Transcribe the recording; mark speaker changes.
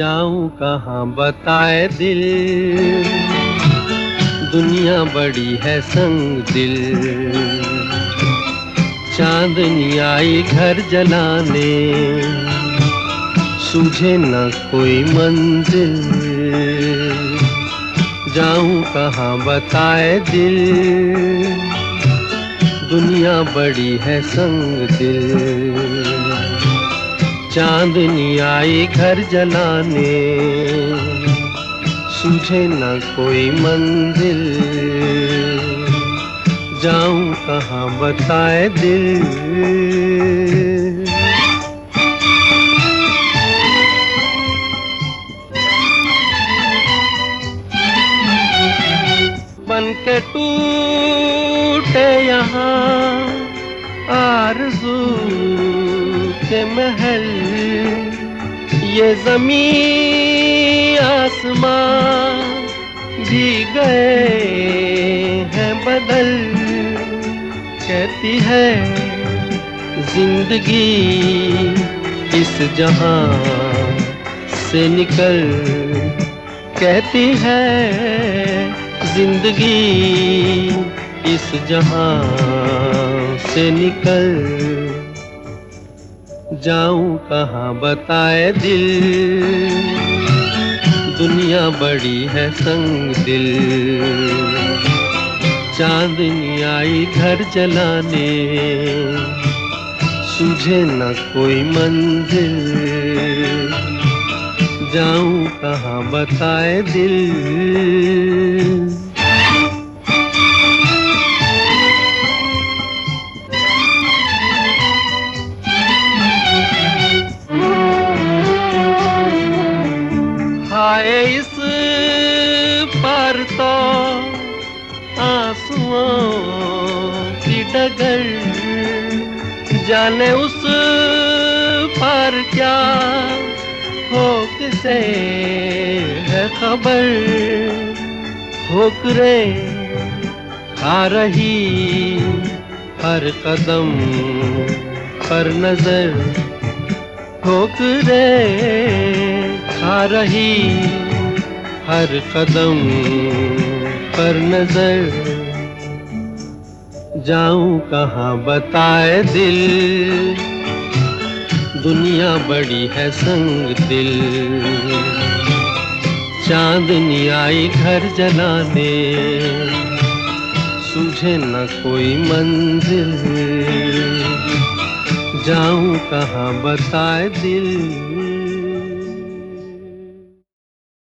Speaker 1: कहाँ, बताए दिल। दुनिया बड़ी है संग दिल। चांदनी आई घर जलाने। सूझे न कोई मंजिल। जाऊँ कहाँ, बताए दिल। दुनिया बड़ी है संग दिल। चांदनी आई घर जलाने। सूझे न कोई मंजिल जाऊँ कहाँ बताए दिल। बन के टूटे यहाँ आरज़ू। के महल, ये ज़मीन आसमां भी गए हैं बदल। कहती है, ज़िंदगी इस जहाँ से निकल। कहती है, ज़िंदगी इस जहाँ से निकल। जाऊँ कहाँ बताए दिल? दुनिया बड़ी है संग दिल। चांदनी आई घर जलाने। सूझे न कोई मंजिल। जाऊँ कहाँ बताए दिल? आंसुओं की डगर। जाने उस पर क्या हो किसे है खबर। ठोकरे खा रही हर कदम पर नज़र। ठोकरे खा रही हर कदम पर नज़र। जाऊँ कहाँ, बताए दिल। दुनिया बड़ी है संग दिल। चांदनी आई घर जलाने। सूझे न कोई मंजिल। जाऊँ कहाँ, बताए दिल।